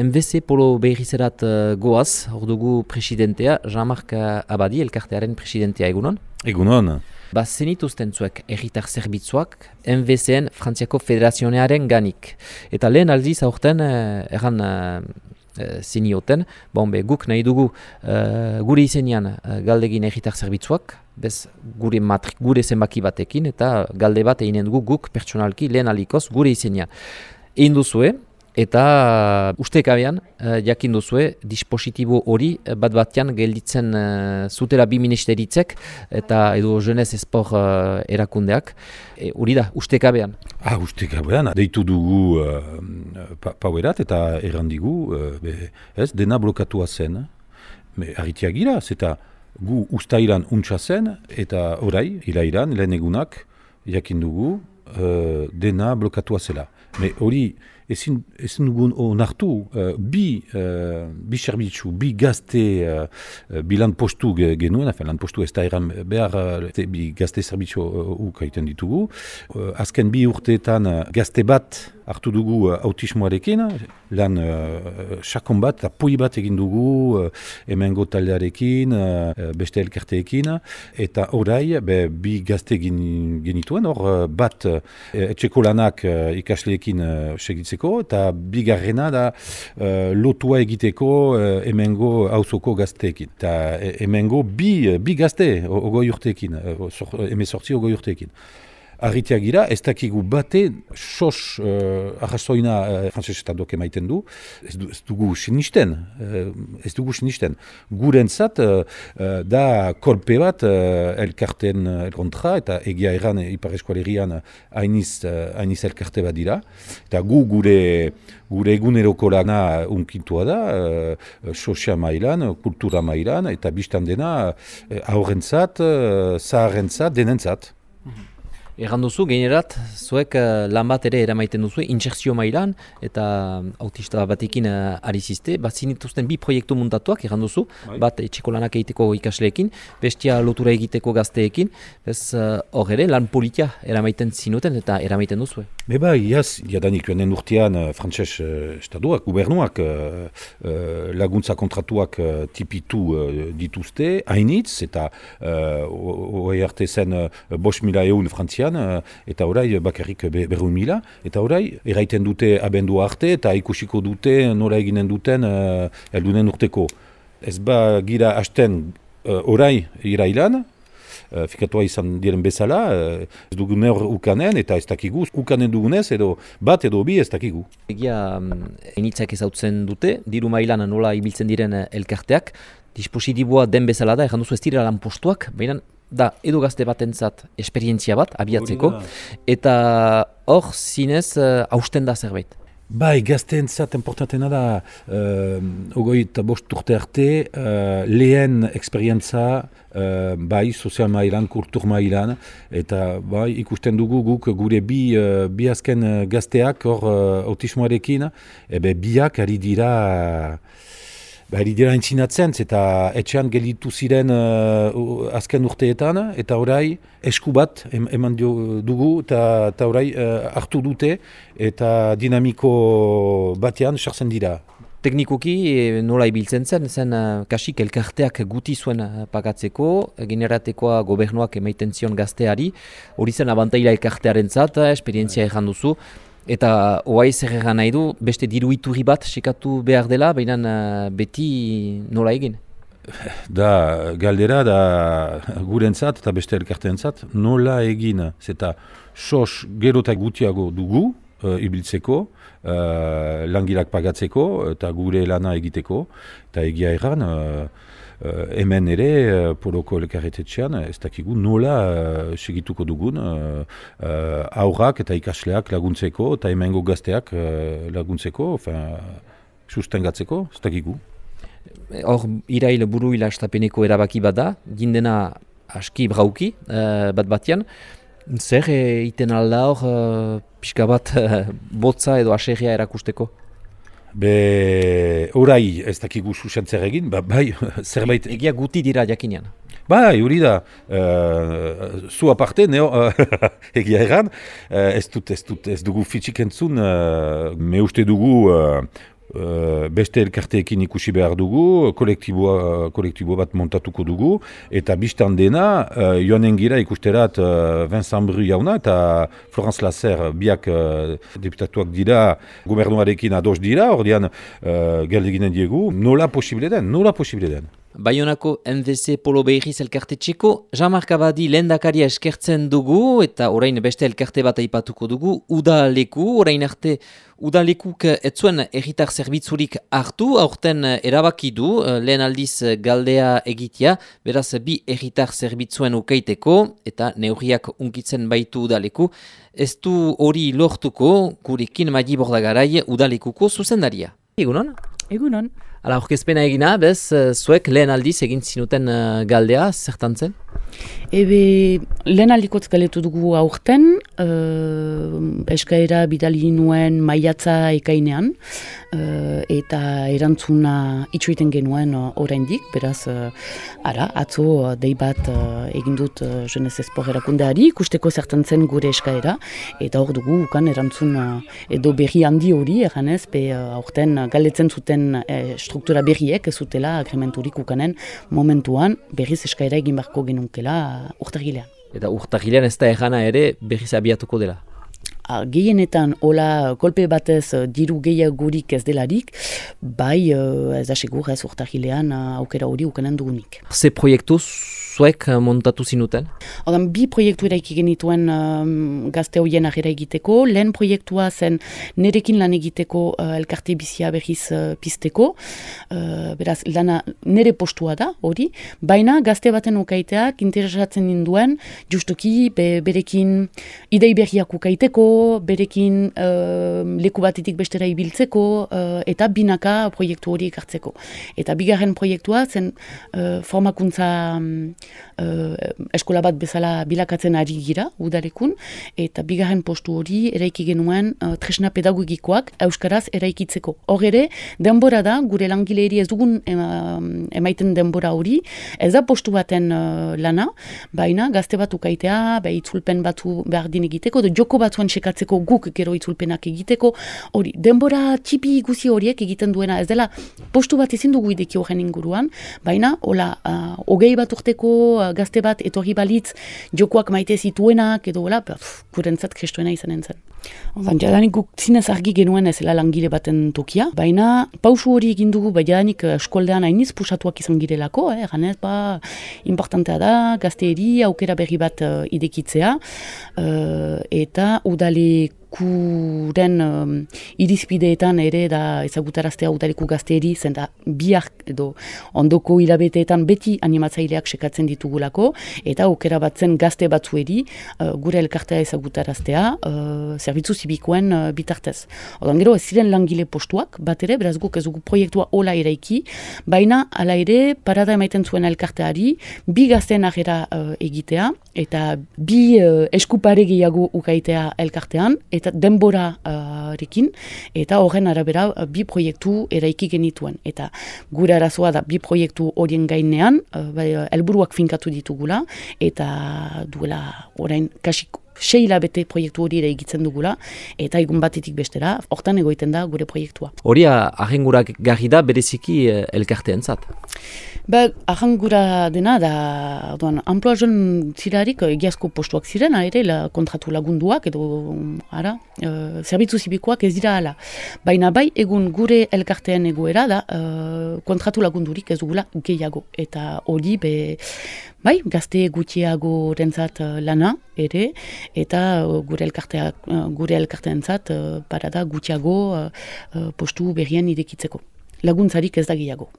MVC polo behizerat uh, goaz, hor dugu presidentea, Jean-Marc Abadi, elkartearen presidentea egunon. Egunon. Ba, zenituzten zuek erritar zerbitzuak MVCen Frantziako Federazionearen ganik. Eta lehen aldiz aurten, uh, erran uh, zinioten, bon, be, guk nahi dugu uh, gure izenean uh, galdegin erritar zerbitzuak, bez gure, matrik, gure zenbaki batekin, eta galde bat eginen dugu guk pertsonalki lehen alikoz gure izenean. Egin duzue, eta uh, ustekabean uh, jakin duzue dispositibo hori uh, bat batean gelditzen uh, zutela bi ministeritzek eta edo jenez espor uh, erakundeak. E, da, ustekabean. Ah, ustekabean, deitu dugu uh, pa pauerat eta errandigu, uh, ez, dena blokatua zen. Arritiak gira, zeta gu ustailan untsa zen eta orai, irairan, lehen egunak, jakin dugu, uh, dena blokatua zela. Me hori, ezin, ezin dugun onartu uh, bi, uh, bi serbitzu, bi gazte uh, bilan postu genuen, afen lan postu ez da eran behar uh, bi gazte serbitzu uh, ukaiten ditugu. Uh, azken bi urteetan uh, gazte bat hartu dugu autismoarekin, lan uh, sakon bat, poi bat egin dugu uh, emengo taldearekin, uh, beste elkarteekin, eta orai, be, bi gazte genituen, hor bat uh, etxeko lanak uh, ikasleekin uh, segitzeko, eta bigarrena da uh, lotua egiteko uh, emengo hauzoko gazteekin. Eta emengo bi, bi gazte ogoi urteekin, uh, emezortzi ogoi urteekin arritiak gira, ez dakigu bate, sos uh, arrazoina uh, frantzes estatuak emaiten du, ez, du, ez dugu sinisten, uh, ez dugu sinisten. Gurentzat, uh, da kolpe bat uh, elkarten elkontra, eta egia erran Ipar Eskualerian hainiz, hainiz elkarte bat dira, eta gu gure gure eguneroko lana unkintua da, uh, sosia mailan, kultura mailan, eta biztan dena uh, aurrentzat, uh, zaharrentzat, denentzat. Egan duzu, generat, zuek uh, lan bat ere eramaiten duzu, intserzio mailan eta autista batekin uh, ari ziste, bat zinituzten bi proiektu muntatuak, egan duzu, bai. bat etxeko lanak egiteko ikasleekin, bestia lotura egiteko gazteekin, bez hor uh, ere, lan politia eramaiten zinuten eta eramaiten duzu. Beba, iaz, jadanik joanen urtean uh, frantses uh, estaduak, gubernuak uh, uh, laguntza kontratuak uh, tipitu uh, dituzte, hainitz, eta uh, oe arte zen uh, bos mila eun frantzian, Uh, eta orai bakarrik be, mila, eta orai eraiten dute abendu arte eta ikusiko dute nora eginen duten uh, urteko. Ez ba gira hasten uh, orai irailan, uh, fikatua izan diren bezala, uh, ez dugun eur ukanen eta ez dakigu, ukanen dugunez edo bat edo bi ez dakigu. Egia um, enitzak ezautzen dute, diru mailan nola ibiltzen diren elkarteak, dispositiboa den bezala da, erranduzu ez dira lan postuak, baina da edo gazte batentzat esperientzia bat abiatzeko. Eta hor zinez uh, hausten da zerbait. Bai, gazteentzat importantena da uh, ogoi eta bost urte arte uh, lehen eksperientza uh, bai, sozial mailan, kultur mailan. Eta bai, ikusten dugu guk gure bi, uh, bi azken gazteak hor uh, autismoarekin ebe biak ari dira Bahari dira entzinatzen, eta etxean gelitu ziren uh, azken urteetan, eta orai esku bat eman dugu, eta orai uh, hartu dute, eta dinamiko batean sartzen dira. Teknikoki e, nola ibiltzen zen, zen uh, kasik elkarteak guti zuen pagatzeko, generatekoa gobernuak emaiten zion gazteari, hori zen abantaila elkartearen zat, esperientzia erran duzu, Eta oai zer egan nahi du, beste diru iturri bat sekatu behar dela, baina uh, beti nola egin? Da, galdera da gurentzat eta beste elkarteentzat nola egin. Zeta sos gerotak gutiago dugu ibiltzeko, uh, langilak pagatzeko eta gure lana egiteko. Eta egia erran, uh, hemen ere, uh, poloko elkarretetxean, ez dakigu nola uh, segituko dugun uh, uh, aurrak eta ikasleak laguntzeko eta hemengo gazteak uh, laguntzeko, sustengatzeko, ez dakigu. Hor, irail buru estapeneko erabaki bada, gindena aski brauki uh, bat batian, zer iten alda hor uh, pixka bat uh, botza edo aserria erakusteko? Be, orai ez dakigu susantzer egin, ba, bai, zerbait... Egia guti dira jakinean. Bai, hori da, uh, zu aparte, neo, uh, egia erran, uh, ez, dut, ez, dut, ez dugu fitxik entzun, uh, me uste dugu uh, beste elkarteekin ikusi behar dugu, kolektiboa, kolektibo bat montatuko dugu, eta biztan dena, uh, joanen gira ikusterat uh, Vincent Bru jauna eta Florence Lasser biak uh, deputatuak dira, gobernuarekin ados dira, ordean uh, galdeginen diegu, nola posible den, nola posible den. Baionako MVC Polo Beiriz elkarte txeko, Jean-Marc Abadi lendakaria eskertzen dugu eta orain beste elkarte bat aipatuko dugu, Udaleku, orain arte Udalekuk etzuen erritar zerbitzurik hartu, aurten erabaki du, lehen aldiz galdea egitea, beraz bi erritar zerbitzuen ukaiteko eta neurriak unkitzen baitu Udaleku, ez du hori lortuko, gurekin maji bordagarai Udalekuko zuzendaria. Egunon? Egunon. Hala, orkezpena egina, bez, eh, zuek lehen aldiz egin zinuten uh, galdea, zertan zen? Ebe, lehen aldikotz galetu dugu aurten, uh, eskaera bidali nuen maiatza ekainean, uh, eta erantzuna itxuiten genuen uh, oraindik, beraz, uh, ara, atzo dei bat uh, egin dut uh, jenez ezpor erakundeari, ikusteko zertan zen gure eskaera, eta hor dugu, ukan erantzun edo berri handi hori, eranez, be aurten galetzen zuten uh, struktura berriek, ez zutela agrementurik ukanen momentuan, berriz eskaera egin beharko genunkela urtagilean. Eta urtagilean ez da egana ere berriz abiatuko dela? A, gehienetan, hola, kolpe batez diru gehiagurik ez delarik, bai, ez da segur ez urtagilean aukera hori ukanen dugunik. Ze proiektuz zuek eh, montatu zinuten? Odan, bi proiektu eraiki genituen um, gazte hoien agera egiteko. Lehen proiektua zen nerekin lan egiteko uh, elkarte bizia behiz uh, pizteko. Uh, beraz, lana nere postua da, hori. Baina, gazte baten ukaiteak interesatzen ninduen, justuki be, berekin idei berriak ukaiteko, berekin uh, leku batetik bestera ibiltzeko, uh, eta binaka proiektu hori ekartzeko. Eta bigarren proiektua zen uh, formakuntza um, uh, eskola bat bezala bilakatzen ari gira, udalekun, eta bigarren postu hori eraiki genuen tresna pedagogikoak euskaraz eraikitzeko. Hor ere, denbora da, gure langileeri ez dugun emaiten denbora hori, ez da postu baten lana, baina gazte bat ukaitea, be itzulpen batu behar din egiteko, do joko batzuan sekatzeko guk gero itzulpenak egiteko, hori, denbora txipi guzi horiek egiten duena, ez dela postu bat ezin dugu ideki horren inguruan, baina, hola, uh, ogei bat urteko uh, gazte bat etorri balitz jokoak maite zituenak edo hola, kurentzat kristuena izanen zen. Odan, jadanik guk zinez argi genuen ezela langile baten tokia, baina pausu hori egin dugu, bai jadanik uh, eskoldean hainiz pusatuak izan girelako, eh, ganez, ba, importantea da, gazte eri, aukera berri bat uh, idekitzea, uh, eta udalik kuren um, irizpideetan ere da ezagutaraztea udaleku gazteeri, zen da biak edo ondoko hilabeteetan beti animatzaileak sekatzen ditugulako, eta aukera batzen gazte batzueri uh, gure elkartea ezagutaraztea uh, zerbitzu zibikoen uh, bitartez. Odan gero ez ziren langile postuak, bat ere, beraz guk ez dugu proiektua hola eraiki, baina ala ere parada emaiten zuen elkarteari, bi gazten agera uh, egitea, eta bi uh, eskupare gehiago ukaitea elkartean, eta denbora uh, eta horren arabera uh, bi proiektu eraiki genituen. Eta gure arazoa da bi proiektu horien gainean, uh, bai, uh, elburuak finkatu ditugula, eta duela orain kasik sei labete proiektu hori ere egitzen dugula, eta egun batetik bestera, hortan egoiten da gure proiektua. Hori ahengurak garri da bereziki uh, elkartean zat? Ba, ahangura dena da, doan, amploa zirarik egiazko postuak ziren, ere, la kontratu lagunduak, edo, ara, e, zerbitzu zibikoak ez dira ala. Baina bai, egun gure elkartean egoera da, e, kontratu lagundurik ez dugula gehiago. Eta hori, be, bai, gazte gutxiago rentzat e, lana, ere, eta gure elkartea, gure elkartean zat, parada gutxiago postu berrien idekitzeko. Laguntzarik ez da gehiago.